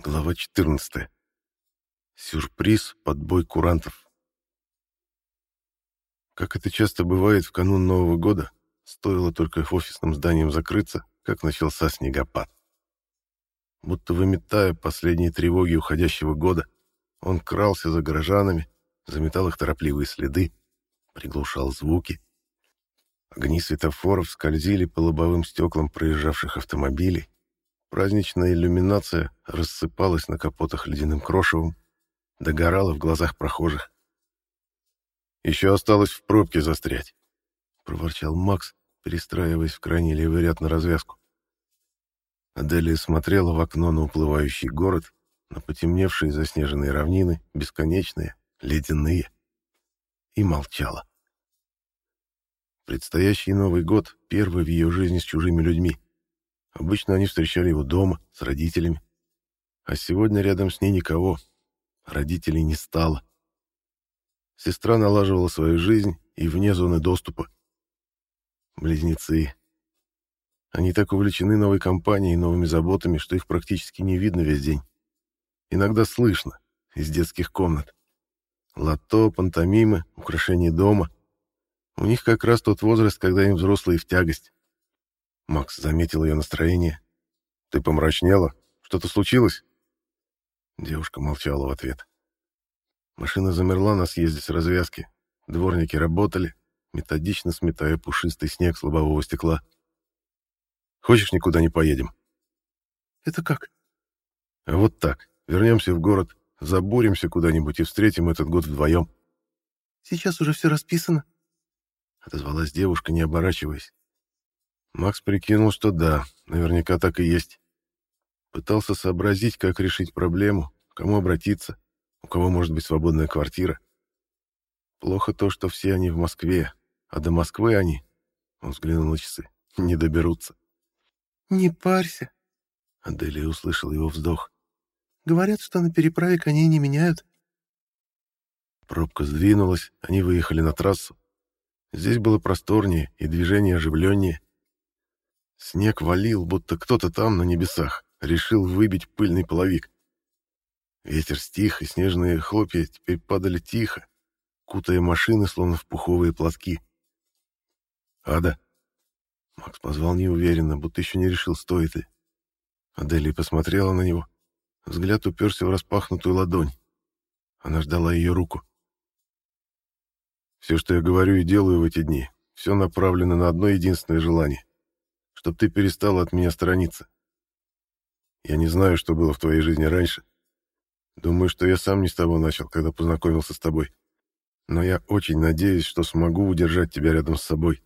Глава 14. Сюрприз под бой курантов. Как это часто бывает в канун Нового года, стоило только офисным зданиям закрыться, как начался снегопад. Будто выметая последние тревоги уходящего года, он крался за горожанами, заметал их торопливые следы, приглушал звуки. Огни светофоров скользили по лобовым стеклам проезжавших автомобилей, Праздничная иллюминация рассыпалась на капотах ледяным крошевом, догорала в глазах прохожих. «Еще осталось в пробке застрять», — проворчал Макс, перестраиваясь в крайний левый ряд на развязку. Аделия смотрела в окно на уплывающий город, на потемневшие заснеженные равнины, бесконечные, ледяные, и молчала. Предстоящий Новый год — первый в ее жизни с чужими людьми — Обычно они встречали его дома, с родителями. А сегодня рядом с ней никого. Родителей не стало. Сестра налаживала свою жизнь и вне зоны доступа. Близнецы. Они так увлечены новой компанией и новыми заботами, что их практически не видно весь день. Иногда слышно из детских комнат. Лото, пантомимы, украшения дома. У них как раз тот возраст, когда им взрослые в тягость. Макс заметил ее настроение. «Ты помрачнела? Что-то случилось?» Девушка молчала в ответ. Машина замерла на съезде с развязки. Дворники работали, методично сметая пушистый снег с лобового стекла. «Хочешь, никуда не поедем?» «Это как?» «А вот так. Вернемся в город, забуримся куда-нибудь и встретим этот год вдвоем». «Сейчас уже все расписано», — отозвалась девушка, не оборачиваясь. Макс прикинул, что да, наверняка так и есть. Пытался сообразить, как решить проблему, к кому обратиться, у кого может быть свободная квартира. Плохо то, что все они в Москве, а до Москвы они, он взглянул на часы, не доберутся. «Не парься», — Аделия услышал его вздох. «Говорят, что на переправе коней не меняют». Пробка сдвинулась, они выехали на трассу. Здесь было просторнее и движение оживленнее. Снег валил, будто кто-то там, на небесах, решил выбить пыльный половик. Ветер стих, и снежные хлопья теперь падали тихо, кутая машины, словно в пуховые платки. «Ада!» Макс позвал неуверенно, будто еще не решил, стоит ли. Аделия посмотрела на него. Взгляд уперся в распахнутую ладонь. Она ждала ее руку. «Все, что я говорю и делаю в эти дни, все направлено на одно единственное желание чтоб ты перестала от меня сторониться. Я не знаю, что было в твоей жизни раньше. Думаю, что я сам не с того начал, когда познакомился с тобой. Но я очень надеюсь, что смогу удержать тебя рядом с собой.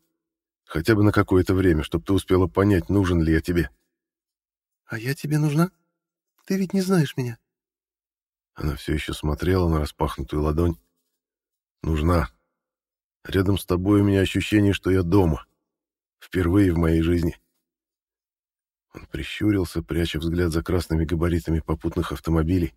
Хотя бы на какое-то время, чтобы ты успела понять, нужен ли я тебе. А я тебе нужна? Ты ведь не знаешь меня. Она все еще смотрела на распахнутую ладонь. Нужна. Рядом с тобой у меня ощущение, что я дома. Впервые в моей жизни. Он прищурился, пряча взгляд за красными габаритами попутных автомобилей.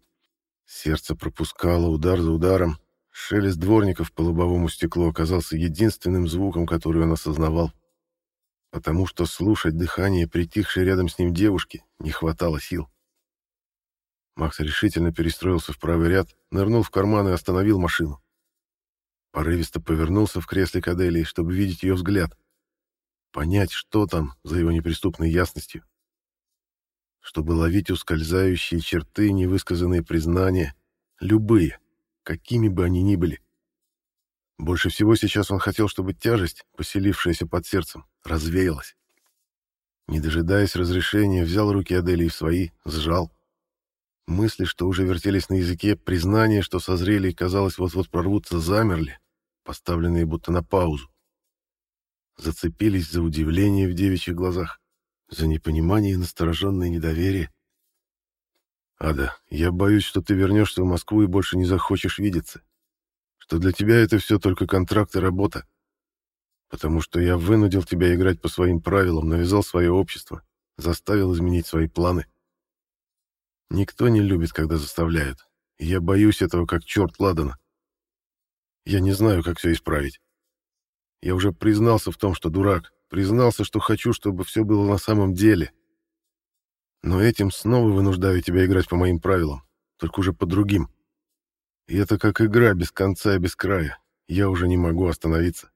Сердце пропускало удар за ударом. Шелест дворников по лобовому стеклу оказался единственным звуком, который он осознавал. Потому что слушать дыхание притихшей рядом с ним девушки не хватало сил. Макс решительно перестроился в правый ряд, нырнул в карман и остановил машину. Порывисто повернулся в кресле Каделии, чтобы видеть ее взгляд. Понять, что там за его неприступной ясностью чтобы ловить ускользающие черты, невысказанные признания, любые, какими бы они ни были. Больше всего сейчас он хотел, чтобы тяжесть, поселившаяся под сердцем, развеялась. Не дожидаясь разрешения, взял руки Аделии в свои, сжал. Мысли, что уже вертелись на языке, признания, что созрели и, казалось, вот-вот прорвутся, замерли, поставленные будто на паузу. Зацепились за удивление в девичьих глазах за непонимание и настороженное недоверие. «Ада, я боюсь, что ты вернешься в Москву и больше не захочешь видеться. Что для тебя это все только контракт и работа. Потому что я вынудил тебя играть по своим правилам, навязал свое общество, заставил изменить свои планы. Никто не любит, когда заставляют. Я боюсь этого, как черт ладана. Я не знаю, как все исправить. Я уже признался в том, что дурак, Признался, что хочу, чтобы все было на самом деле. Но этим снова вынуждаю тебя играть по моим правилам, только уже по другим. И это как игра без конца и без края. Я уже не могу остановиться.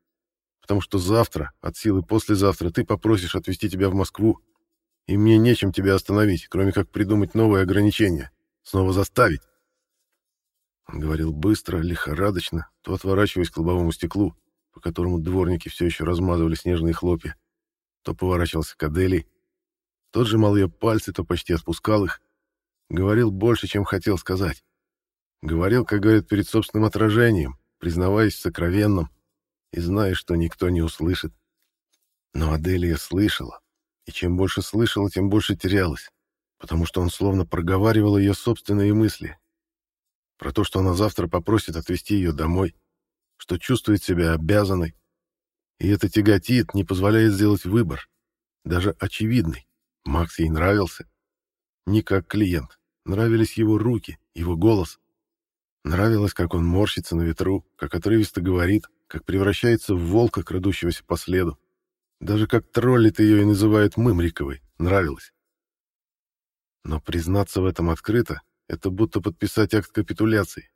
Потому что завтра, от силы послезавтра, ты попросишь отвезти тебя в Москву, и мне нечем тебя остановить, кроме как придумать новые ограничения, снова заставить. Он говорил быстро, лихорадочно, то отворачиваясь к лобовому стеклу, по которому дворники все еще размазывали снежные хлопья, то поворачивался к Адели, тот сжимал ее пальцы, то почти отпускал их. Говорил больше, чем хотел сказать. Говорил, как говорят перед собственным отражением, признаваясь в сокровенном и зная, что никто не услышит. Но Аделия слышала, и чем больше слышала, тем больше терялась, потому что он словно проговаривал ее собственные мысли. Про то, что она завтра попросит отвезти ее домой, что чувствует себя обязанной. И это тяготит, не позволяет сделать выбор, даже очевидный. Макс ей нравился. Не как клиент. Нравились его руки, его голос. Нравилось, как он морщится на ветру, как отрывисто говорит, как превращается в волка, крадущегося по следу. Даже как троллит ее и называют Мымриковой. Нравилось. Но признаться в этом открыто — это будто подписать акт капитуляции.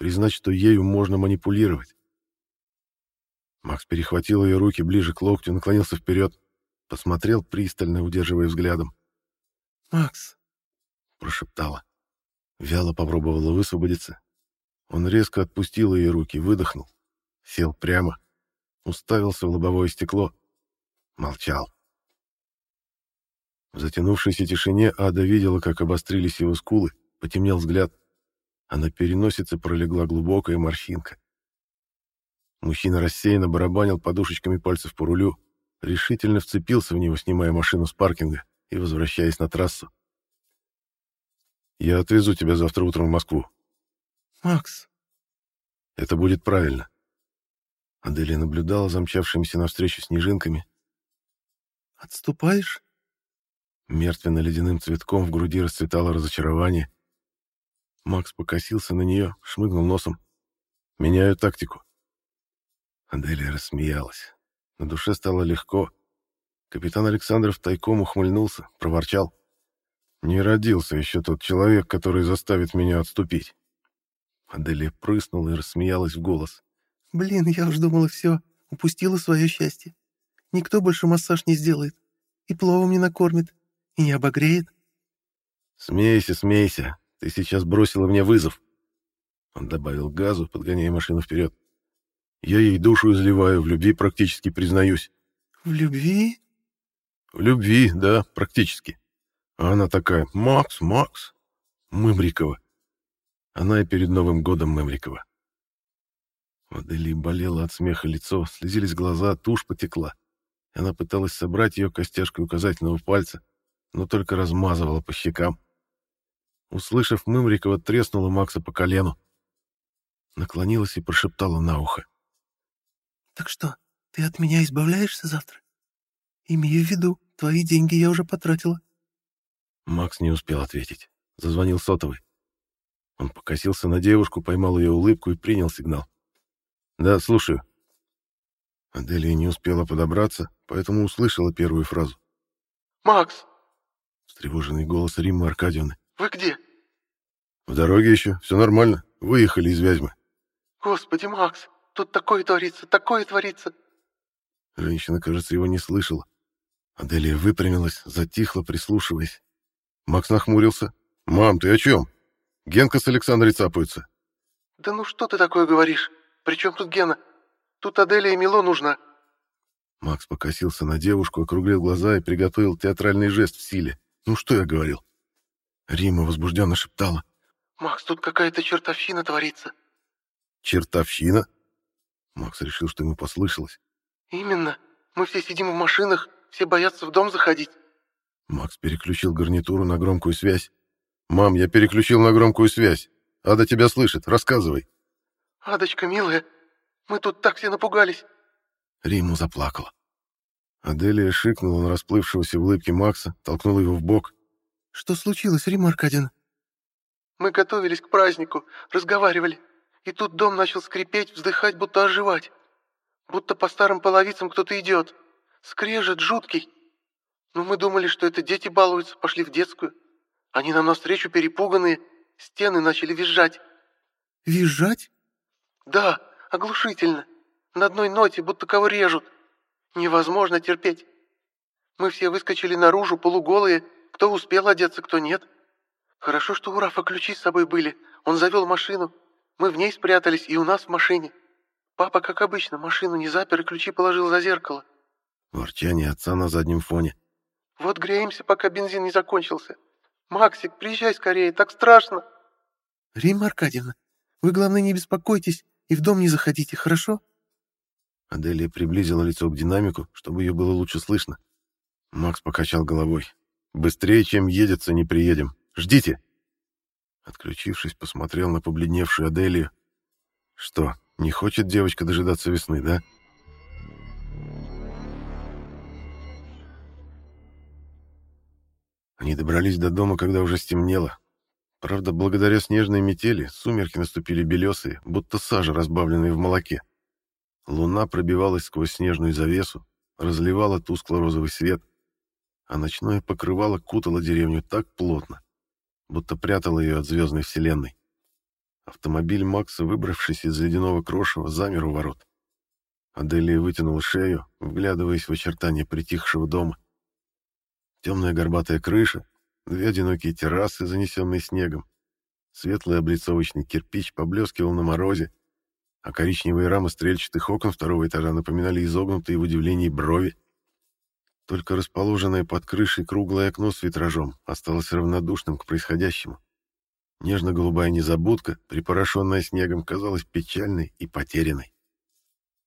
Признать, что ею можно манипулировать. Макс перехватил ее руки ближе к локтю, наклонился вперед, посмотрел пристально, удерживая взглядом. «Макс!» — прошептала. Вяло попробовала высвободиться. Он резко отпустил ее руки, выдохнул. Сел прямо. Уставился в лобовое стекло. Молчал. В затянувшейся тишине Ада видела, как обострились его скулы, потемнел взгляд, а на переносице пролегла глубокая морщинка. Мужчина рассеянно барабанил подушечками пальцев по рулю, решительно вцепился в него, снимая машину с паркинга и возвращаясь на трассу. «Я отвезу тебя завтра утром в Москву». «Макс». «Это будет правильно». Аделия наблюдала за мчавшимися навстречу снежинками. «Отступаешь?» Мертвенно-ледяным цветком в груди расцветало разочарование. Макс покосился на нее, шмыгнул носом. «Меняю тактику». Аделия рассмеялась. На душе стало легко. Капитан Александров тайком ухмыльнулся, проворчал. «Не родился еще тот человек, который заставит меня отступить». Аделия прыснула и рассмеялась в голос. «Блин, я уж думала, все, упустила свое счастье. Никто больше массаж не сделает. И пловом не накормит, и не обогреет». «Смейся, смейся. Ты сейчас бросила мне вызов». Он добавил газу, подгоняя машину вперед. Я ей душу изливаю, в любви практически признаюсь. В любви? В любви, да, практически. А она такая, Макс, Макс, Мымрикова. Она и перед Новым годом Мымрикова. У Адели болело от смеха лицо, слезились глаза, тушь потекла. Она пыталась собрать ее костяшкой указательного пальца, но только размазывала по щекам. Услышав Мымрикова, треснула Макса по колену. Наклонилась и прошептала на ухо. Так что, ты от меня избавляешься завтра? Имею в виду, твои деньги я уже потратила. Макс не успел ответить. Зазвонил сотовый. Он покосился на девушку, поймал ее улыбку и принял сигнал. «Да, слушаю». Аделия не успела подобраться, поэтому услышала первую фразу. «Макс!» — встревоженный голос Риммы Аркадьевны. «Вы где?» «В дороге еще, все нормально. Выехали из Вязьмы». «Господи, Макс, Тут такое творится, такое творится!» Женщина, кажется, его не слышала. Аделия выпрямилась, затихла, прислушиваясь. Макс нахмурился. «Мам, ты о чем? Генка с Александрой цапаются». «Да ну что ты такое говоришь? При чем тут Гена? Тут Аделия и Мило нужна». Макс покосился на девушку, округлил глаза и приготовил театральный жест в силе. «Ну что я говорил?» Рима возбужденно шептала. «Макс, тут какая-то чертовщина творится». «Чертовщина?» Макс решил, что ему послышалось. «Именно. Мы все сидим в машинах, все боятся в дом заходить». Макс переключил гарнитуру на громкую связь. «Мам, я переключил на громкую связь. Ада тебя слышит. Рассказывай». «Адочка, милая, мы тут так все напугались». Риму заплакала. Аделия шикнула на расплывшегося в улыбке Макса, толкнула его в бок. «Что случилось, Рима Аркадьевна?» «Мы готовились к празднику, разговаривали. И тут дом начал скрипеть, вздыхать, будто оживать. Будто по старым половицам кто-то идет. Скрежет жуткий. «Ну, мы думали, что это дети балуются, пошли в детскую. Они нам навстречу перепуганные, стены начали визжать». «Визжать?» «Да, оглушительно. На одной ноте, будто кого режут. Невозможно терпеть. Мы все выскочили наружу, полуголые, кто успел одеться, кто нет. Хорошо, что у Рафа ключи с собой были. Он завел машину. Мы в ней спрятались, и у нас в машине. Папа, как обычно, машину не запер и ключи положил за зеркало. Ворчание отца на заднем фоне. Вот греемся, пока бензин не закончился. Максик, приезжай скорее, так страшно. Римма Аркадьевна, вы, главное, не беспокойтесь и в дом не заходите, хорошо? Аделия приблизила лицо к динамику, чтобы ее было лучше слышно. Макс покачал головой. «Быстрее, чем едется, не приедем. Ждите!» Отключившись, посмотрел на побледневшую Аделию. «Что, не хочет девочка дожидаться весны, да?» Они добрались до дома, когда уже стемнело. Правда, благодаря снежной метели сумерки наступили белесые, будто сажа, разбавленная в молоке. Луна пробивалась сквозь снежную завесу, разливала тускло-розовый свет, а ночное покрывало кутало деревню так плотно, будто прятало ее от звездной вселенной. Автомобиль Макса, выбравшись из ледяного крошева, замер у ворот. Аделия вытянула шею, вглядываясь в очертания притихшего дома. Темная горбатая крыша, две одинокие террасы, занесенные снегом. Светлый облицовочный кирпич поблескивал на морозе, а коричневые рамы стрельчатых окон второго этажа напоминали изогнутые в удивлении брови. Только расположенное под крышей круглое окно с витражом осталось равнодушным к происходящему. Нежно-голубая незабудка, припорошенная снегом, казалась печальной и потерянной.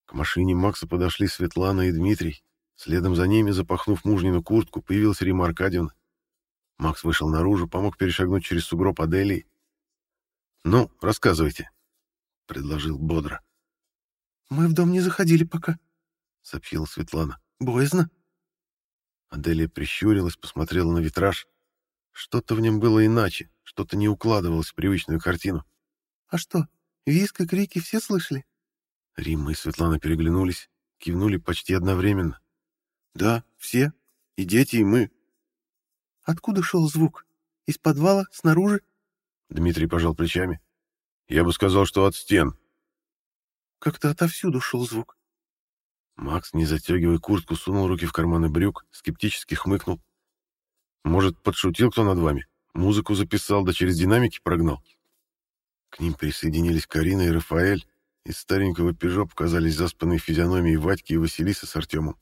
К машине Макса подошли Светлана и Дмитрий, Следом за ними, запахнув мужнину куртку, появилась Рима Аркадьевна. Макс вышел наружу, помог перешагнуть через сугроб Аделии. «Ну, рассказывайте», — предложил бодро. «Мы в дом не заходили пока», — сообщила Светлана. «Боязно». Аделия прищурилась, посмотрела на витраж. Что-то в нем было иначе, что-то не укладывалось в привычную картину. «А что, виск и крики все слышали?» Римма и Светлана переглянулись, кивнули почти одновременно. Да, все. И дети, и мы. Откуда шел звук? Из подвала? Снаружи? Дмитрий пожал плечами. Я бы сказал, что от стен. Как-то отовсюду шел звук. Макс, не затягивая куртку, сунул руки в карманы брюк, скептически хмыкнул. Может, подшутил кто над вами? Музыку записал, да через динамики прогнал? К ним присоединились Карина и Рафаэль. Из старенького «Пежо» показались заспанные физиономии Вадьки и Василисы с Артемом.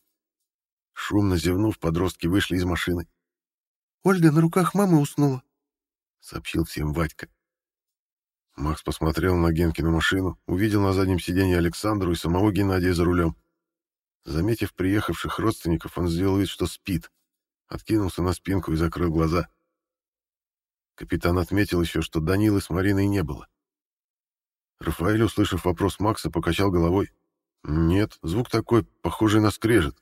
Шумно зевнув, подростки вышли из машины. «Ольга на руках мамы уснула», — сообщил всем Вадька. Макс посмотрел на Генкину машину, увидел на заднем сиденье Александру и самого Геннадия за рулем. Заметив приехавших родственников, он сделал вид, что спит, откинулся на спинку и закрыл глаза. Капитан отметил еще, что Данилы с Мариной не было. Рафаэль, услышав вопрос Макса, покачал головой. «Нет, звук такой, похожий на скрежет.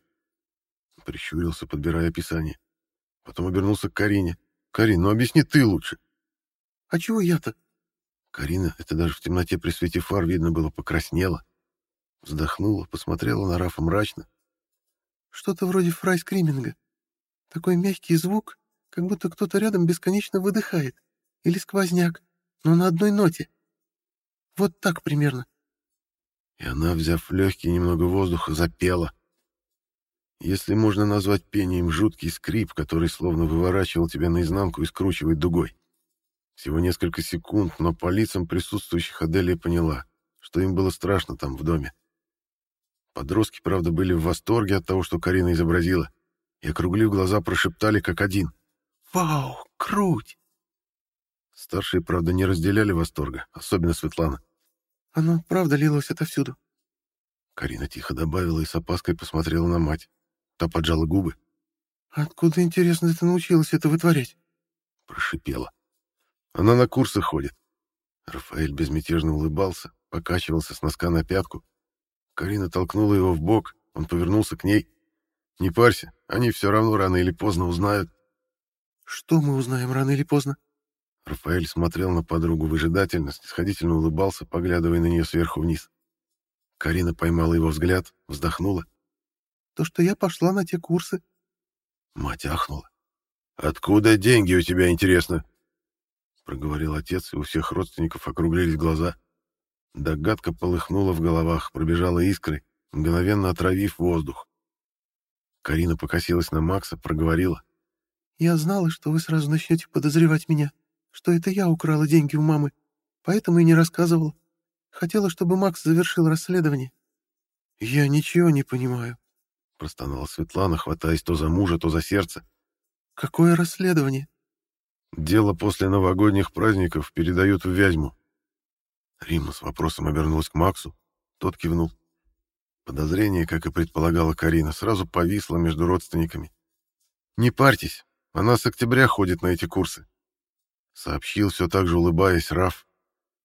Прищурился, подбирая описание. Потом обернулся к Карине. «Карин, ну объясни ты лучше». «А чего я-то?» Карина, это даже в темноте при свете фар видно было, покраснела. Вздохнула, посмотрела на Рафа мрачно. «Что-то вроде фрайскриминга. Такой мягкий звук, как будто кто-то рядом бесконечно выдыхает. Или сквозняк, но на одной ноте. Вот так примерно». И она, взяв легкий немного воздуха, запела если можно назвать пением жуткий скрип, который словно выворачивал тебя наизнанку и скручивает дугой. Всего несколько секунд, но по лицам присутствующих Аделия поняла, что им было страшно там, в доме. Подростки, правда, были в восторге от того, что Карина изобразила, и, округлив глаза, прошептали как один. «Вау, круть!» Старшие, правда, не разделяли восторга, особенно Светлана. «Оно правда лилось отовсюду». Карина тихо добавила и с опаской посмотрела на мать. Та поджала губы. «Откуда, интересно, ты научилась это вытворять?» Прошипела. «Она на курсы ходит». Рафаэль безмятежно улыбался, покачивался с носка на пятку. Карина толкнула его в бок, он повернулся к ней. «Не парься, они все равно рано или поздно узнают». «Что мы узнаем рано или поздно?» Рафаэль смотрел на подругу выжидательно, снисходительно улыбался, поглядывая на нее сверху вниз. Карина поймала его взгляд, вздохнула то, что я пошла на те курсы. Мать ахнула. «Откуда деньги у тебя, интересно?» Проговорил отец, и у всех родственников округлились глаза. Догадка полыхнула в головах, пробежала искрой, мгновенно отравив воздух. Карина покосилась на Макса, проговорила. «Я знала, что вы сразу начнете подозревать меня, что это я украла деньги у мамы, поэтому и не рассказывала. Хотела, чтобы Макс завершил расследование». «Я ничего не понимаю», — простонала Светлана, хватаясь то за мужа, то за сердце. «Какое расследование?» «Дело после новогодних праздников передают в Вязьму». Рима с вопросом обернулась к Максу. Тот кивнул. Подозрение, как и предполагала Карина, сразу повисло между родственниками. «Не парьтесь, она с октября ходит на эти курсы», — сообщил все так же улыбаясь Раф.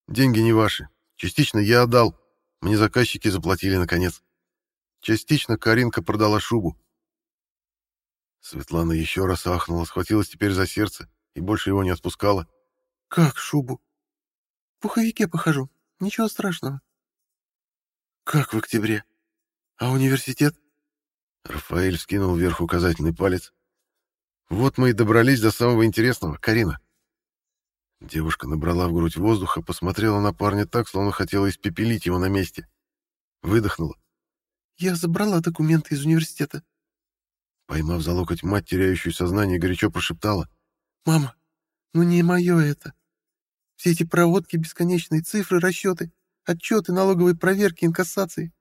«Деньги не ваши. Частично я отдал. Мне заказчики заплатили, наконец. Частично Каринка продала шубу». Светлана еще раз ахнула, схватилась теперь за сердце и больше его не отпускала. «Как шубу? В пуховике похожу. Ничего страшного». «Как в октябре?» А университет? Рафаэль скинул вверх указательный палец. Вот мы и добрались до самого интересного, Карина. Девушка набрала в грудь воздуха, посмотрела на парня так, словно хотела испепелить его на месте. Выдохнула. «Я забрала документы из университета». Поймав за локоть мать, теряющую сознание, горячо прошептала. «Мама, ну не мое это. Все эти проводки, бесконечные цифры, расчеты, отчеты, налоговые проверки, инкассации.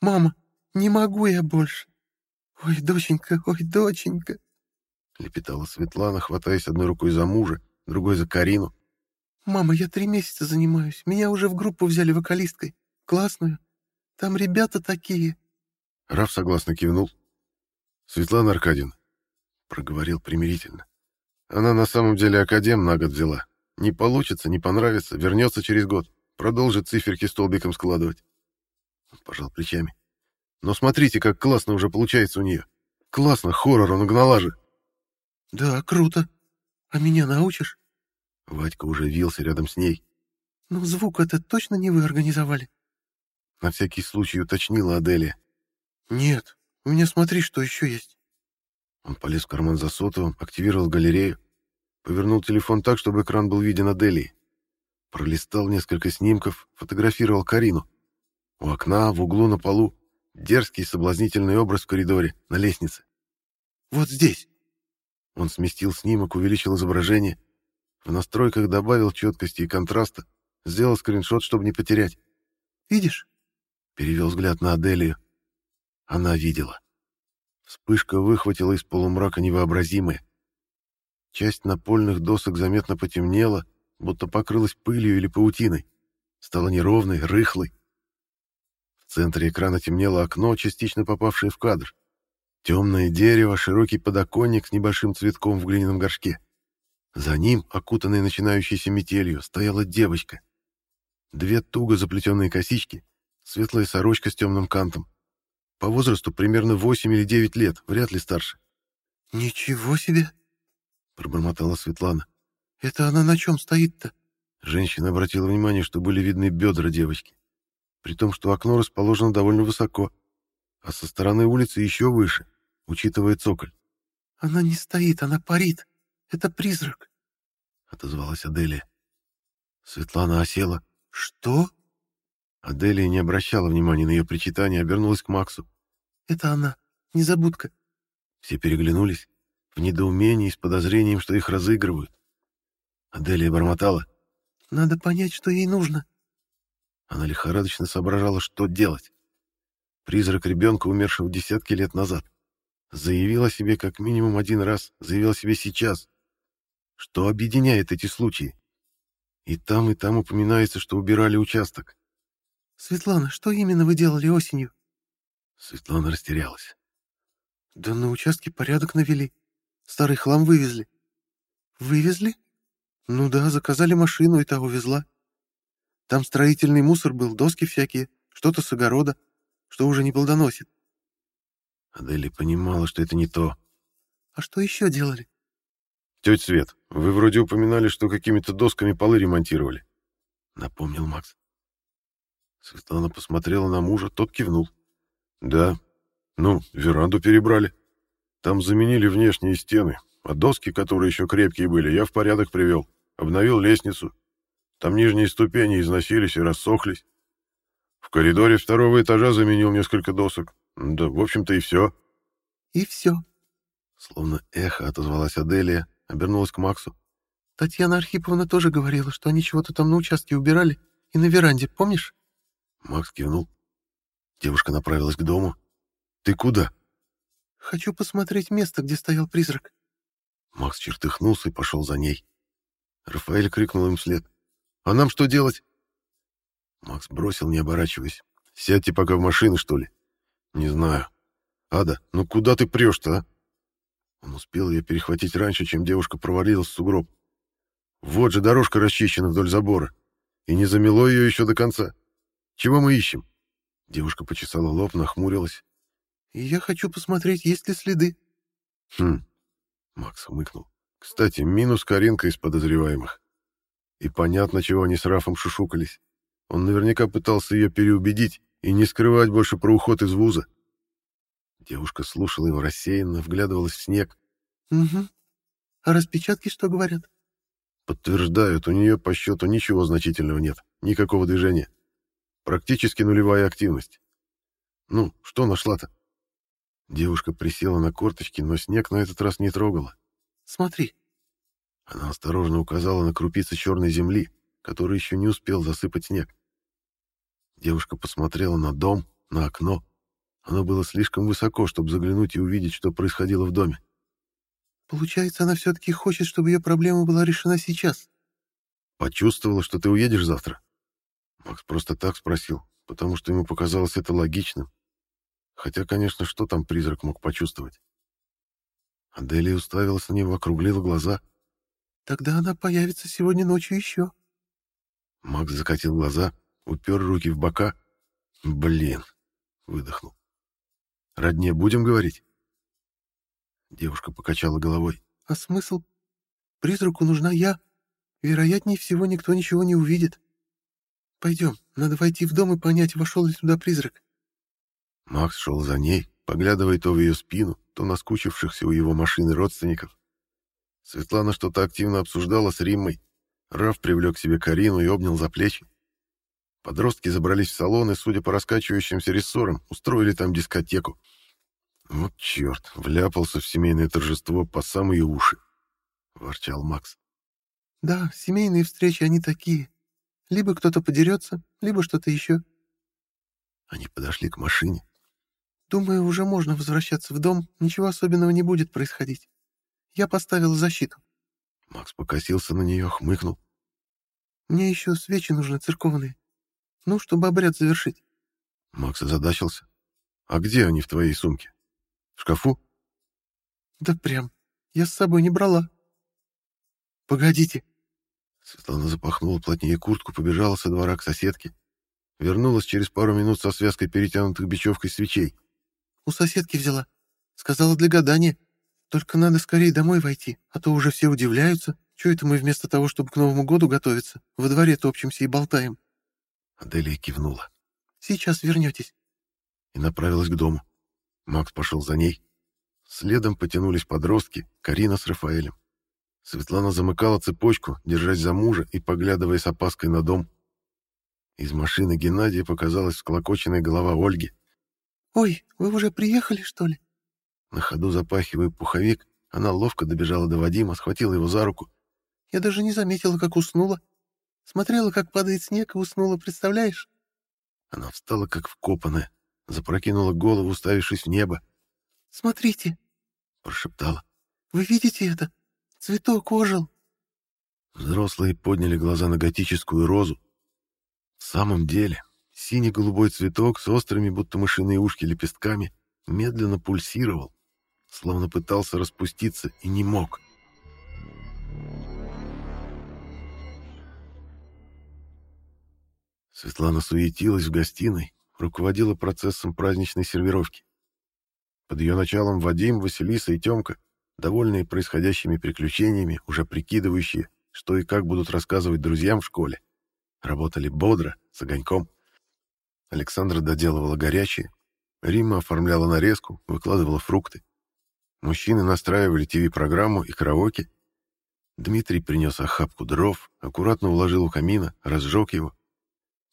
Мама, не могу я больше. Ой, доченька, ой, доченька. Лепетала Светлана, хватаясь одной рукой за мужа, другой за Карину. Мама, я три месяца занимаюсь. Меня уже в группу взяли вокалисткой. Классную. Там ребята такие. Раф согласно кивнул. Светлана Аркадьевна, проговорил примирительно. Она на самом деле академ на год взяла. Не получится, не понравится, вернется через год. Продолжит циферки столбиком складывать. Он пожал плечами. Но смотрите, как классно уже получается у нее. Классно, хоррор нагнала же. Да, круто. А меня научишь? Вадька уже вился рядом с ней. Ну, звук это точно не вы организовали? На всякий случай уточнила Аделия. Нет, у меня смотри, что еще есть. Он полез в карман за сотовым, активировал галерею, повернул телефон так, чтобы экран был виден Аделии. Пролистал несколько снимков, фотографировал Карину. У окна, в углу на полу, дерзкий соблазнительный образ в коридоре, на лестнице. «Вот здесь!» Он сместил снимок, увеличил изображение, в настройках добавил четкости и контраста, сделал скриншот, чтобы не потерять. «Видишь?» Перевел взгляд на Аделию. Она видела. Вспышка выхватила из полумрака невообразимое. Часть напольных досок заметно потемнела, будто покрылась пылью или паутиной. Стала неровной, рыхлой. В центре экрана темнело окно, частично попавшее в кадр. Темное дерево, широкий подоконник с небольшим цветком в глиняном горшке. За ним, окутанной начинающейся метелью, стояла девочка. Две туго заплетенные косички, светлая сорочка с темным кантом. По возрасту примерно 8 или 9 лет, вряд ли старше. «Ничего себе!» — пробормотала Светлана. «Это она на чем стоит-то?» Женщина обратила внимание, что были видны бедра девочки при том, что окно расположено довольно высоко, а со стороны улицы еще выше, учитывая цоколь. «Она не стоит, она парит. Это призрак», — отозвалась Аделия. Светлана осела. «Что?» Аделия не обращала внимания на ее причитание, обернулась к Максу. «Это она, незабудка». Все переглянулись, в недоумении, с подозрением, что их разыгрывают. Аделия бормотала. «Надо понять, что ей нужно». Она лихорадочно соображала, что делать. Призрак ребенка, умершего десятки лет назад. Заявил о себе как минимум один раз, заявил о себе сейчас. Что объединяет эти случаи? И там, и там упоминается, что убирали участок. «Светлана, что именно вы делали осенью?» Светлана растерялась. «Да на участке порядок навели. Старый хлам вывезли». «Вывезли?» «Ну да, заказали машину, и та увезла. Там строительный мусор был, доски всякие, что-то с огорода, что уже не плодоносит. Адели понимала, что это не то. А что еще делали? Тетя Свет, вы вроде упоминали, что какими-то досками полы ремонтировали. Напомнил Макс. Светлана посмотрела на мужа, тот кивнул. Да, ну, веранду перебрали. Там заменили внешние стены, а доски, которые еще крепкие были, я в порядок привел. Обновил лестницу. Там нижние ступени износились и рассохлись. В коридоре второго этажа заменил несколько досок. Да, в общем-то, и все. И все. Словно эхо отозвалась Аделия, обернулась к Максу. Татьяна Архиповна тоже говорила, что они чего-то там на участке убирали и на веранде, помнишь? Макс кивнул. Девушка направилась к дому. «Ты куда?» «Хочу посмотреть место, где стоял призрак». Макс чертыхнулся и пошел за ней. Рафаэль крикнул им вслед. «А нам что делать?» Макс бросил, не оборачиваясь. «Сядьте пока в машины, что ли?» «Не знаю. Ада, ну куда ты прешь-то, а?» Он успел ее перехватить раньше, чем девушка провалилась в сугроб. «Вот же дорожка расчищена вдоль забора. И не замело ее еще до конца. Чего мы ищем?» Девушка почесала лоб, нахмурилась. «Я хочу посмотреть, есть ли следы». «Хм». Макс хмыкнул. «Кстати, минус Каринка из подозреваемых. И понятно, чего они с Рафом шушукались. Он наверняка пытался ее переубедить и не скрывать больше про уход из вуза. Девушка слушала его рассеянно, вглядывалась в снег. «Угу. А распечатки что говорят?» «Подтверждают, у нее по счету ничего значительного нет, никакого движения. Практически нулевая активность. Ну, что нашла-то?» Девушка присела на корточки, но снег на этот раз не трогала. «Смотри». Она осторожно указала на крупицы черной земли, который еще не успел засыпать снег. Девушка посмотрела на дом, на окно. Оно было слишком высоко, чтобы заглянуть и увидеть, что происходило в доме. «Получается, она все-таки хочет, чтобы ее проблема была решена сейчас?» «Почувствовала, что ты уедешь завтра?» Макс просто так спросил, потому что ему показалось это логичным. Хотя, конечно, что там призрак мог почувствовать? Аделия уставилась на него, округлила глаза. «Тогда она появится сегодня ночью еще». Макс закатил глаза, упер руки в бока. «Блин!» — выдохнул. Родне будем говорить?» Девушка покачала головой. «А смысл? Призраку нужна я. Вероятнее всего, никто ничего не увидит. Пойдем, надо войти в дом и понять, вошел ли туда призрак». Макс шел за ней, поглядывая то в ее спину, то на скучившихся у его машины родственников. Светлана что-то активно обсуждала с Риммой. Раф привлек к себе Карину и обнял за плечи. Подростки забрались в салон и, судя по раскачивающимся рессорам, устроили там дискотеку. «Вот черт, вляпался в семейное торжество по самые уши», — ворчал Макс. «Да, семейные встречи, они такие. Либо кто-то подерется, либо что-то еще». Они подошли к машине. «Думаю, уже можно возвращаться в дом, ничего особенного не будет происходить. Я поставил защиту». Макс покосился на нее, хмыкнул. «Мне еще свечи нужны церковные. Ну, чтобы обряд завершить. Макс озадачился. А где они в твоей сумке? В шкафу? Да прям. Я с собой не брала. Погодите. Светлана запахнула плотнее куртку, побежала со двора к соседке. Вернулась через пару минут со связкой перетянутых бечевкой свечей. У соседки взяла. Сказала для гадания. Только надо скорее домой войти, а то уже все удивляются. Чего это мы вместо того, чтобы к Новому году готовиться, во дворе топчемся и болтаем? Аделия кивнула. «Сейчас вернетесь». И направилась к дому. Макс пошел за ней. Следом потянулись подростки, Карина с Рафаэлем. Светлана замыкала цепочку, держась за мужа и поглядывая с опаской на дом. Из машины Геннадия показалась всклокоченная голова Ольги. «Ой, вы уже приехали, что ли?» На ходу запахивая пуховик, она ловко добежала до Вадима, схватила его за руку. «Я даже не заметила, как уснула. Смотрела, как падает снег, и уснула, представляешь? Она встала, как вкопанная, запрокинула голову, уставившись в небо. «Смотрите!» — прошептала. «Вы видите это? Цветок ожил!» Взрослые подняли глаза на готическую розу. В самом деле, синий-голубой цветок с острыми, будто мышиные ушки, лепестками медленно пульсировал, словно пытался распуститься и не мог. Светлана суетилась в гостиной, руководила процессом праздничной сервировки. Под ее началом Вадим, Василиса и Тёмка, довольные происходящими приключениями, уже прикидывающие, что и как будут рассказывать друзьям в школе, работали бодро, с огоньком. Александра доделывала горячее, Рима оформляла нарезку, выкладывала фрукты. Мужчины настраивали ТВ-программу и караоке. Дмитрий принес охапку дров, аккуратно уложил у камина, разжег его,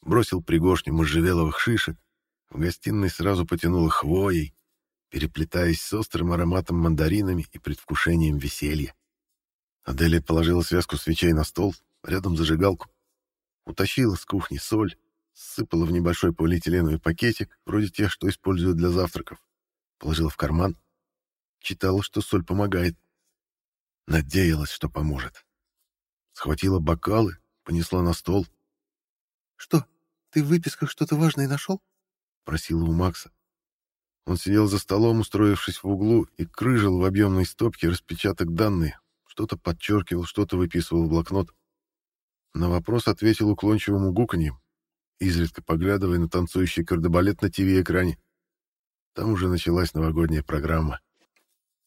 бросил пригоршню можжевеловых шишек, в гостиной сразу потянуло хвоей, переплетаясь с острым ароматом мандаринами и предвкушением веселья. Аделия положила связку свечей на стол, рядом зажигалку, утащила с кухни соль, сыпала в небольшой полиэтиленовый пакетик, вроде тех, что используют для завтраков, положила в карман. Читала, что соль помогает. Надеялась, что поможет. Схватила бокалы, понесла на стол. «Что, ты в выписках что-то важное нашел?» — просила у Макса. Он сидел за столом, устроившись в углу, и крыжил в объемной стопке распечаток данные. Что-то подчеркивал, что-то выписывал в блокнот. На вопрос ответил уклончивым угуканьем, изредка поглядывая на танцующий кардебалет на ТВ-экране. Там уже началась новогодняя программа.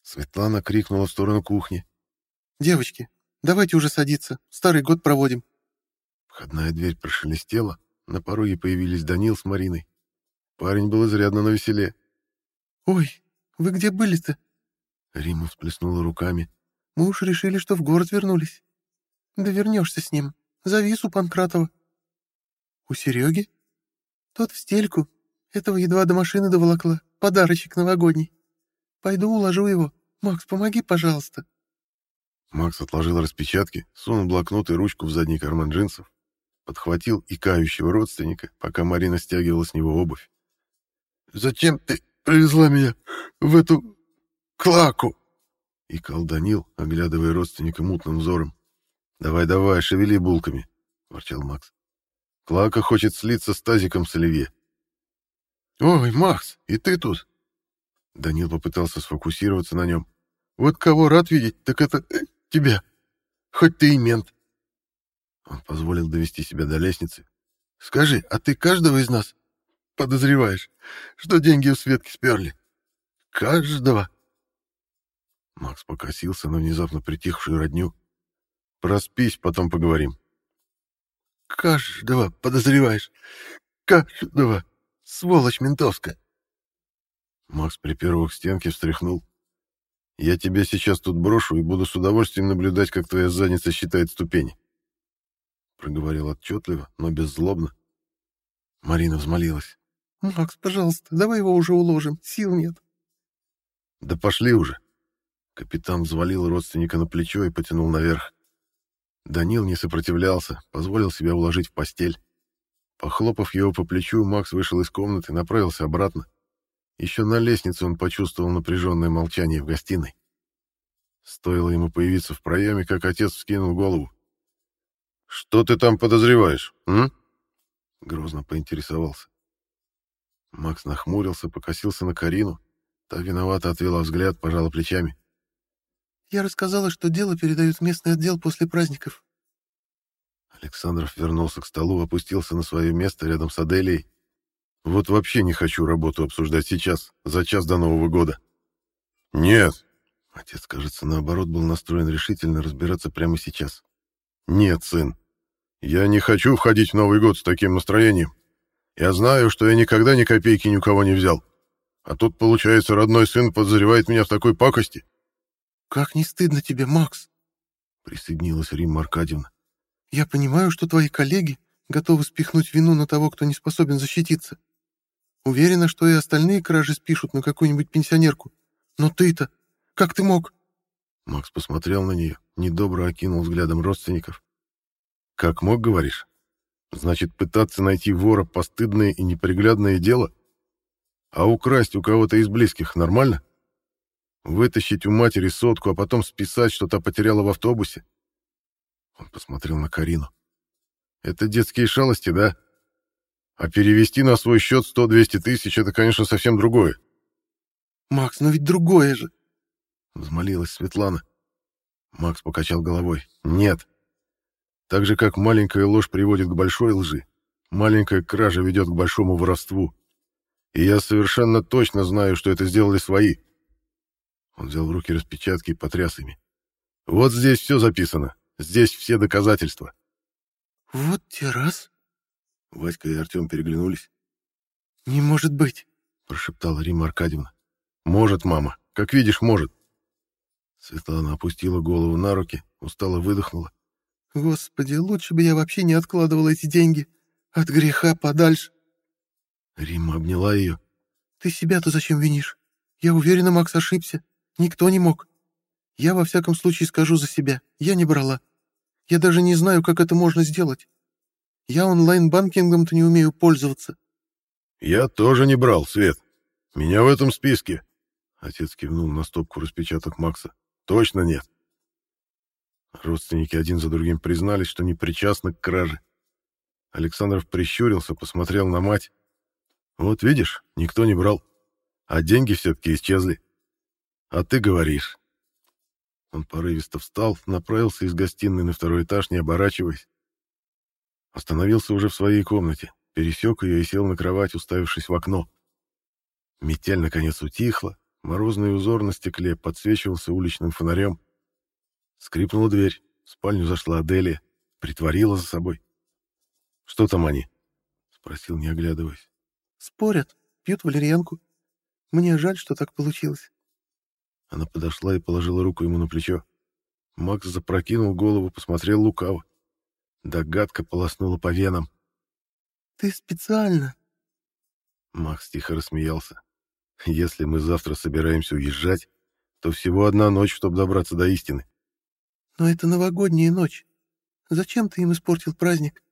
Светлана крикнула в сторону кухни. «Девочки, давайте уже садиться. Старый год проводим». Входная дверь прошелестела. На пороге появились Данил с Мариной. Парень был изрядно навеселе. «Ой, вы где были-то?» Рима всплеснула руками. «Мы уж решили, что в город вернулись. Да вернешься с ним. Завис у Панкратова». «У Сереги?» «Тот в стельку. Этого едва до машины доволокла. Подарочек новогодний. Пойду уложу его. Макс, помоги, пожалуйста». Макс отложил распечатки, сунул блокнот и ручку в задний карман джинсов, подхватил икающего родственника, пока Марина стягивала с него обувь. «Зачем ты привезла меня в эту клаку?» — икал Данил, оглядывая родственника мутным взором. «Давай-давай, шевели булками», — ворчал Макс. «Клака хочет слиться с тазиком с Оливье». «Ой, Макс, и ты тут?» Данил попытался сфокусироваться на нем. «Вот кого рад видеть, так это э, тебя. Хоть ты и мент». Он позволил довести себя до лестницы. «Скажи, а ты каждого из нас подозреваешь, что деньги у Светки сперли? Каждого?» Макс покосился на внезапно притихшую родню. «Проспись, потом поговорим». «Каждого подозреваешь? Каждого! Сволочь ментовская!» Макс при первых стенке встряхнул. «Я тебя сейчас тут брошу и буду с удовольствием наблюдать, как твоя задница считает ступени». Проговорил отчетливо, но беззлобно. Марина взмолилась. «Макс, пожалуйста, давай его уже уложим, сил нет». «Да пошли уже». Капитан взвалил родственника на плечо и потянул наверх. Данил не сопротивлялся, позволил себя уложить в постель. Похлопав его по плечу, Макс вышел из комнаты и направился обратно. Еще на лестнице он почувствовал напряженное молчание в гостиной. Стоило ему появиться в проеме, как отец вскинул голову. «Что ты там подозреваешь, м?» Грозно поинтересовался. Макс нахмурился, покосился на Карину. Та виновато отвела взгляд, пожала плечами. «Я рассказала, что дело передают в местный отдел после праздников». Александров вернулся к столу, опустился на свое место рядом с Аделией. «Вот вообще не хочу работу обсуждать сейчас, за час до Нового года». «Нет!» Отец, кажется, наоборот, был настроен решительно разбираться прямо сейчас. «Нет, сын, я не хочу входить в Новый год с таким настроением. Я знаю, что я никогда ни копейки ни у кого не взял. А тут, получается, родной сын подозревает меня в такой пакости. «Как не стыдно тебе, Макс?» Присоединилась Римма Аркадьевна. «Я понимаю, что твои коллеги готовы спихнуть вину на того, кто не способен защититься. Уверена, что и остальные кражи спишут на какую-нибудь пенсионерку. Но ты-то... Как ты мог?» Макс посмотрел на нее, недобро окинул взглядом родственников. «Как мог, говоришь? Значит, пытаться найти вора постыдное и неприглядное дело? А украсть у кого-то из близких нормально? Вытащить у матери сотку, а потом списать, что та потеряла в автобусе? Он посмотрел на Карину. Это детские шалости, да? А перевести на свой счет 100-200 тысяч — это, конечно, совсем другое. «Макс, но ведь другое же!» — взмолилась Светлана. Макс покачал головой. «Нет. Так же, как маленькая ложь приводит к большой лжи, маленькая кража ведет к большому воровству. И я совершенно точно знаю, что это сделали свои. Он взял в руки распечатки и потряс ими. Вот здесь все записано. Здесь все доказательства. Вот те раз. Вадька и Артем переглянулись. «Не может быть!» — прошептала Рима Аркадьевна. «Может, мама. Как видишь, может. Светлана опустила голову на руки, устало выдохнула. «Господи, лучше бы я вообще не откладывала эти деньги. От греха подальше». Римма обняла ее. «Ты себя-то зачем винишь? Я уверена, Макс ошибся. Никто не мог. Я во всяком случае скажу за себя. Я не брала. Я даже не знаю, как это можно сделать. Я онлайн-банкингом-то не умею пользоваться». «Я тоже не брал, Свет. Меня в этом списке». Отец кивнул на стопку распечаток Макса. «Точно нет». Родственники один за другим признались, что не причастны к краже. Александров прищурился, посмотрел на мать. «Вот видишь, никто не брал. А деньги все-таки исчезли. А ты говоришь». Он порывисто встал, направился из гостиной на второй этаж, не оборачиваясь. Остановился уже в своей комнате, пересек ее и сел на кровать, уставившись в окно. Метель, наконец, утихла, морозный узор на стекле подсвечивался уличным фонарем. Скрипнула дверь, в спальню зашла Аделия, притворила за собой. «Что там они?» — спросил, не оглядываясь. «Спорят, пьют валерьянку. Мне жаль, что так получилось». Она подошла и положила руку ему на плечо. Макс запрокинул голову, посмотрел лукаво. Догадка полоснула по венам. «Ты специально?» Макс тихо рассмеялся. «Если мы завтра собираемся уезжать, то всего одна ночь, чтобы добраться до истины». «Но это новогодняя ночь. Зачем ты им испортил праздник?»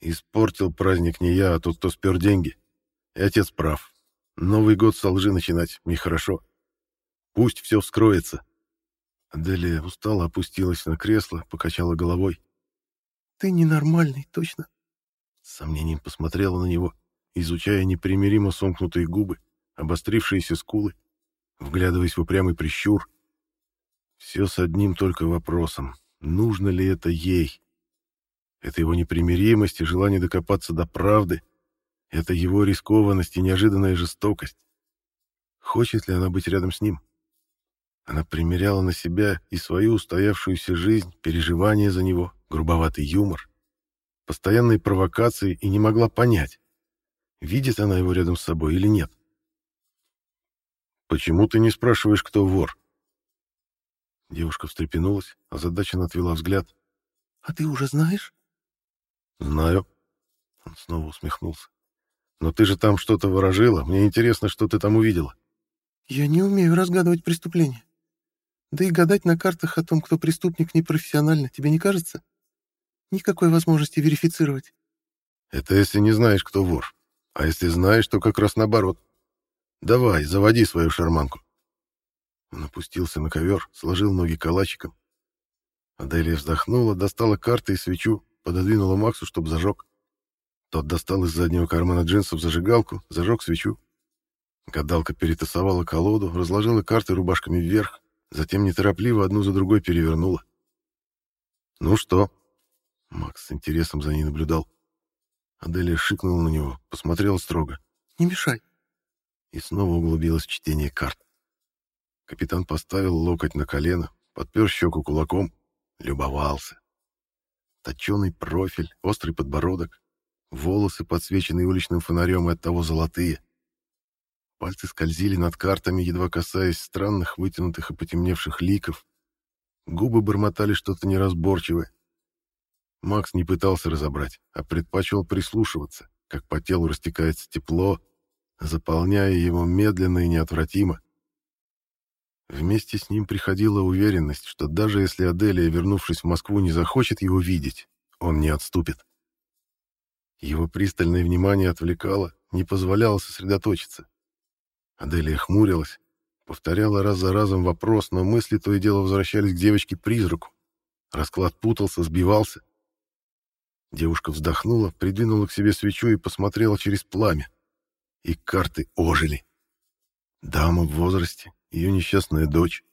«Испортил праздник не я, а тот, кто спер деньги. И отец прав. Новый год со лжи начинать нехорошо. Пусть все вскроется». Аделия устало опустилась на кресло, покачала головой. «Ты ненормальный, точно?» С сомнением посмотрела на него, изучая непримиримо сомкнутые губы, обострившиеся скулы, вглядываясь в упрямый прищур. Все с одним только вопросом. Нужно ли это ей? Это его непримиримость и желание докопаться до правды. Это его рискованность и неожиданная жестокость. Хочет ли она быть рядом с ним? Она примеряла на себя и свою устоявшуюся жизнь, переживания за него, грубоватый юмор, постоянные провокации и не могла понять, видит она его рядом с собой или нет. «Почему ты не спрашиваешь, кто вор?» Девушка встрепенулась, а озадаченно отвела взгляд. «А ты уже знаешь?» «Знаю». Он снова усмехнулся. «Но ты же там что-то ворожила. Мне интересно, что ты там увидела». «Я не умею разгадывать преступления. Да и гадать на картах о том, кто преступник, непрофессионально, тебе не кажется? Никакой возможности верифицировать». «Это если не знаешь, кто вор. А если знаешь, то как раз наоборот. Давай, заводи свою шарманку». Он опустился на ковер, сложил ноги калачиком. Аделия вздохнула, достала карты и свечу, пододвинула Максу, чтобы зажег. Тот достал из заднего кармана джинсов зажигалку, зажег свечу. Гадалка перетасовала колоду, разложила карты рубашками вверх, затем неторопливо одну за другой перевернула. «Ну что?» Макс с интересом за ней наблюдал. Аделия шикнула на него, посмотрела строго. «Не мешай». И снова углубилась в чтение карт. Капитан поставил локоть на колено, подпер щеку кулаком, любовался. Точеный профиль, острый подбородок, волосы, подсвеченные уличным фонарем и оттого золотые. Пальцы скользили над картами, едва касаясь странных, вытянутых и потемневших ликов. Губы бормотали что-то неразборчивое. Макс не пытался разобрать, а предпочел прислушиваться, как по телу растекается тепло, заполняя его медленно и неотвратимо. Вместе с ним приходила уверенность, что даже если Аделия, вернувшись в Москву, не захочет его видеть, он не отступит. Его пристальное внимание отвлекало, не позволяло сосредоточиться. Аделия хмурилась, повторяла раз за разом вопрос, но мысли то и дело возвращались к девочке-призраку. Расклад путался, сбивался. Девушка вздохнула, придвинула к себе свечу и посмотрела через пламя. И карты ожили. Дама в возрасте, ее несчастная дочь.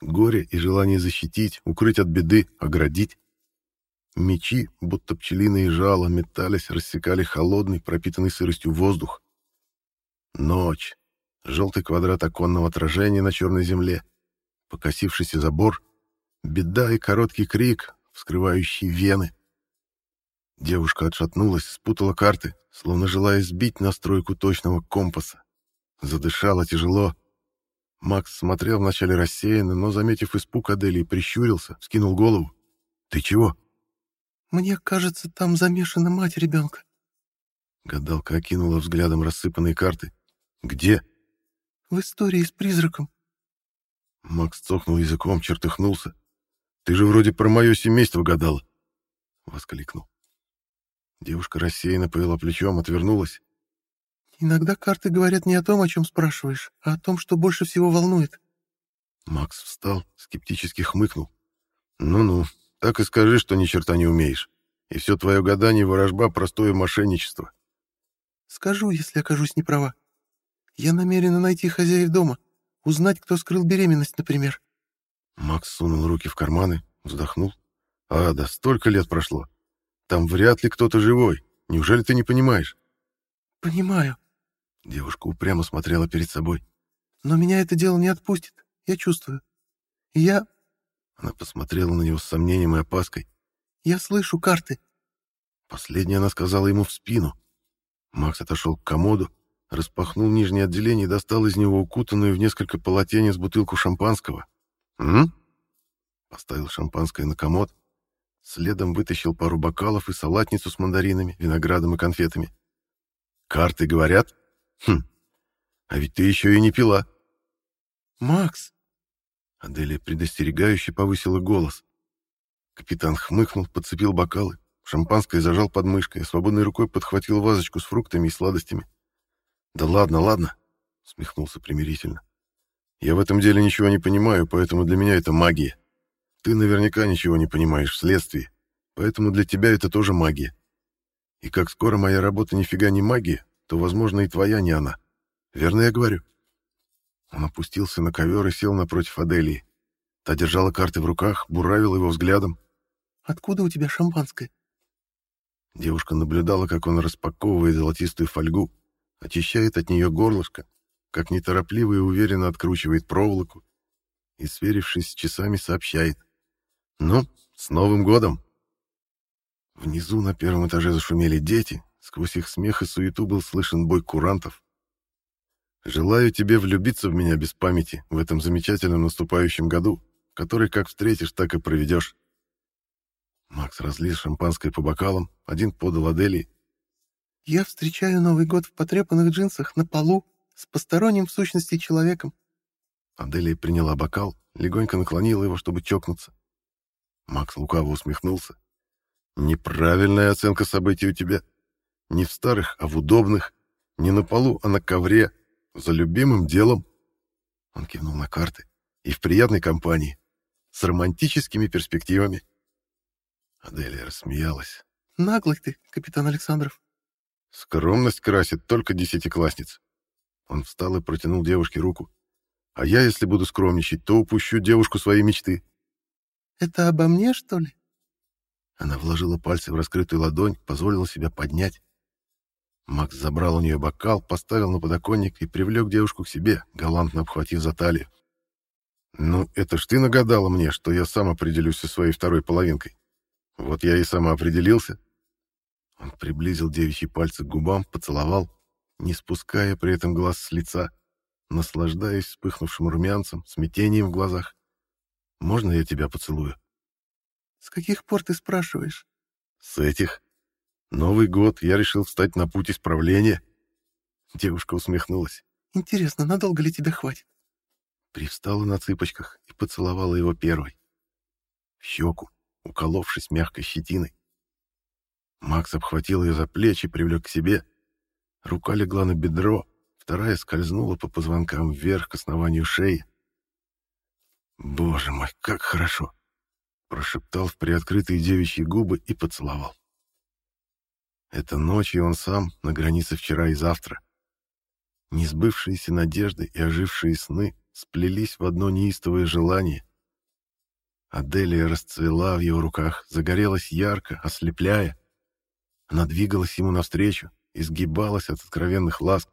Горе и желание защитить, укрыть от беды, оградить. Мечи, будто пчелиные жало, метались, рассекали холодный, пропитанный сыростью воздух. Ночь. Желтый квадрат оконного отражения на черной земле. Покосившийся забор. Беда и короткий крик, вскрывающий вены. Девушка отшатнулась, спутала карты, словно желая сбить настройку точного компаса. Задышала тяжело. Макс смотрел вначале рассеянно, но, заметив испуг Аделии, прищурился, скинул голову. «Ты чего?» «Мне кажется, там замешана мать ребенка». Гадалка окинула взглядом рассыпанные карты. «Где?» «В истории с призраком». Макс цокнул языком, чертыхнулся. «Ты же вроде про мое семейство гадала!» — воскликнул. Девушка рассеянно повела плечом, отвернулась. «Иногда карты говорят не о том, о чем спрашиваешь, а о том, что больше всего волнует». Макс встал, скептически хмыкнул. «Ну-ну, так и скажи, что ни черта не умеешь. И все твое гадание ворожба — простое мошенничество». «Скажу, если окажусь неправа. Я намерена найти хозяев дома, узнать, кто скрыл беременность, например». Макс сунул руки в карманы, вздохнул. «А, да столько лет прошло. Там вряд ли кто-то живой. Неужели ты не понимаешь?» «Понимаю», Девушка упрямо смотрела перед собой. «Но меня это дело не отпустит, я чувствую. я...» Она посмотрела на него с сомнением и опаской. «Я слышу карты». Последнее она сказала ему в спину. Макс отошел к комоду, распахнул нижнее отделение и достал из него укутанную в несколько полотенец бутылку шампанского. «М?» Поставил шампанское на комод, следом вытащил пару бокалов и салатницу с мандаринами, виноградом и конфетами. «Карты говорят?» Хм, а ведь ты еще и не пила. Макс! Аделия предостерегающе повысила голос. Капитан хмыкнул, подцепил бокалы, шампанское зажал под мышкой, а свободной рукой подхватил вазочку с фруктами и сладостями. «Да ладно, ладно», — смехнулся примирительно. «Я в этом деле ничего не понимаю, поэтому для меня это магия. Ты наверняка ничего не понимаешь вследствие, поэтому для тебя это тоже магия. И как скоро моя работа нифига не магия, то, возможно, и твоя не она. Верно я говорю?» Он опустился на ковер и сел напротив Аделии. Та держала карты в руках, буравила его взглядом. «Откуда у тебя шампанское?» Девушка наблюдала, как он распаковывает золотистую фольгу, очищает от нее горлышко, как неторопливо и уверенно откручивает проволоку и, сверившись с часами, сообщает. «Ну, с Новым годом!» Внизу на первом этаже зашумели дети, Сквозь их смех и суету был слышен бой курантов. «Желаю тебе влюбиться в меня без памяти в этом замечательном наступающем году, который как встретишь, так и проведешь». Макс разлил шампанское по бокалам, один подал Аделии. «Я встречаю Новый год в потрепанных джинсах на полу с посторонним в сущности человеком». Аделия приняла бокал, легонько наклонила его, чтобы чокнуться. Макс лукаво усмехнулся. «Неправильная оценка событий у тебя. Не в старых, а в удобных. Не на полу, а на ковре. За любимым делом. Он кивнул на карты. И в приятной компании. С романтическими перспективами. Аделия рассмеялась. «Наглый ты, капитан Александров». «Скромность красит только десятиклассниц». Он встал и протянул девушке руку. «А я, если буду скромничать, то упущу девушку своей мечты». «Это обо мне, что ли?» Она вложила пальцы в раскрытую ладонь, позволила себя поднять. Макс забрал у нее бокал, поставил на подоконник и привлек девушку к себе, галантно обхватив за талию. «Ну, это ж ты нагадала мне, что я сам определюсь со своей второй половинкой. Вот я и сама определился». Он приблизил девичьи пальцы к губам, поцеловал, не спуская при этом глаз с лица, наслаждаясь вспыхнувшим румянцем, смятением в глазах. «Можно я тебя поцелую?» «С каких пор ты спрашиваешь?» «С этих». Новый год, я решил встать на путь исправления. Девушка усмехнулась. Интересно, надолго ли тебя хватит? Привстала на цыпочках и поцеловала его первой. В щеку, уколовшись мягкой щетиной. Макс обхватил ее за плечи, привлек к себе. Рука легла на бедро, вторая скользнула по позвонкам вверх к основанию шеи. «Боже мой, как хорошо!» Прошептал в приоткрытые девичьи губы и поцеловал. Это ночь, и он сам на границе вчера и завтра. Несбывшиеся надежды и ожившие сны сплелись в одно неистовое желание. Аделия расцвела в его руках, загорелась ярко, ослепляя. Она двигалась ему навстречу, изгибалась от откровенных ласк,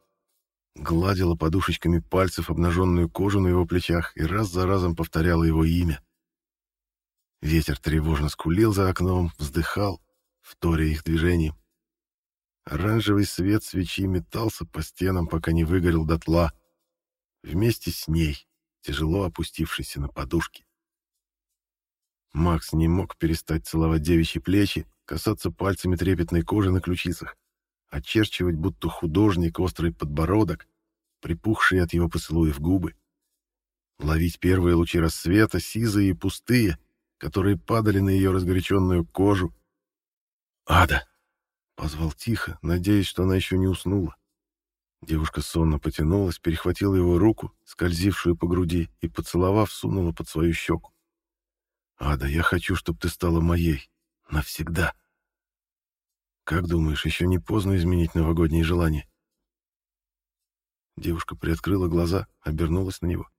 гладила подушечками пальцев обнаженную кожу на его плечах и раз за разом повторяла его имя. Ветер тревожно скулил за окном, вздыхал, вторя их движением. Оранжевый свет свечи метался по стенам, пока не выгорел дотла. Вместе с ней, тяжело опустившийся на подушки. Макс не мог перестать целовать девичьи плечи, касаться пальцами трепетной кожи на ключицах, очерчивать будто художник острый подбородок, припухшие от его поцелуев губы, ловить первые лучи рассвета, сизые и пустые, которые падали на ее разгоряченную кожу. «Ада!» — позвал тихо, надеясь, что она еще не уснула. Девушка сонно потянулась, перехватила его руку, скользившую по груди, и, поцеловав, сунула под свою щеку. «Ада, я хочу, чтобы ты стала моей. Навсегда!» «Как думаешь, еще не поздно изменить новогодние желания?» Девушка приоткрыла глаза, обернулась на него.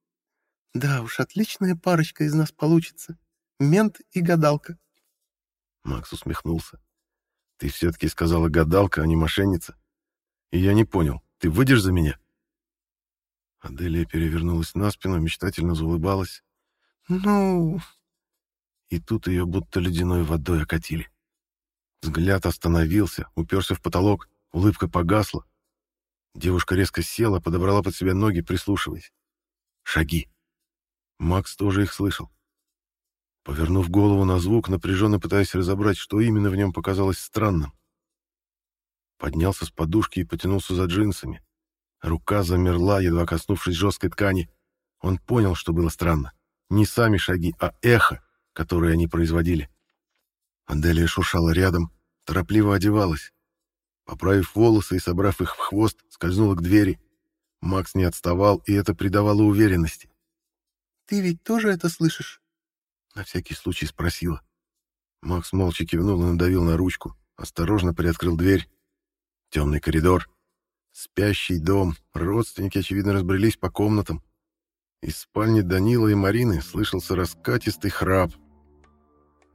«Да уж, отличная парочка из нас получится. Мент и гадалка». Макс усмехнулся. «Ты все-таки сказала гадалка, а не мошенница. И я не понял, ты выйдешь за меня?» Аделия перевернулась на спину, мечтательно заулыбалась. «Ну...» И тут ее будто ледяной водой окатили. Взгляд остановился, уперся в потолок, улыбка погасла. Девушка резко села, подобрала под себя ноги, прислушиваясь. Шаги. Макс тоже их слышал. Повернув голову на звук, напряженно пытаясь разобрать, что именно в нем показалось странным. Поднялся с подушки и потянулся за джинсами. Рука замерла, едва коснувшись жесткой ткани. Он понял, что было странно. Не сами шаги, а эхо, которое они производили. Аделия шуршала рядом, торопливо одевалась. Поправив волосы и собрав их в хвост, скользнула к двери. Макс не отставал, и это придавало уверенности. «Ты ведь тоже это слышишь?» На всякий случай спросила. Макс молча кивнул и надавил на ручку, осторожно приоткрыл дверь. Темный коридор. Спящий дом. Родственники, очевидно, разбрелись по комнатам. Из спальни Данила и Марины слышался раскатистый храп.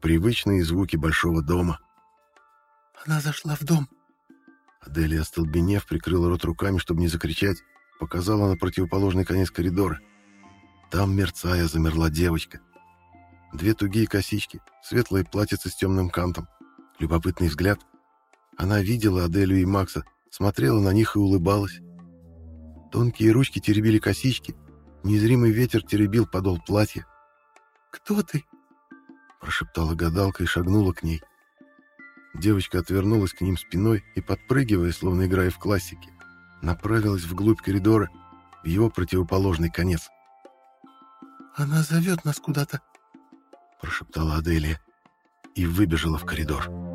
Привычные звуки большого дома. «Она зашла в дом». Аделия, остолбенев, прикрыла рот руками, чтобы не закричать, показала на противоположный конец коридора. Там, мерцая, замерла девочка. Две тугие косички, светлое платьице с темным кантом, любопытный взгляд. Она видела Аделю и Макса, смотрела на них и улыбалась. Тонкие ручки теребили косички, незримый ветер теребил подол платья. «Кто ты?» — прошептала гадалка и шагнула к ней. Девочка отвернулась к ним спиной и, подпрыгивая, словно играя в классике, направилась вглубь коридора, в его противоположный конец. «Она зовет нас куда-то», — прошептала Аделия и выбежала в коридор.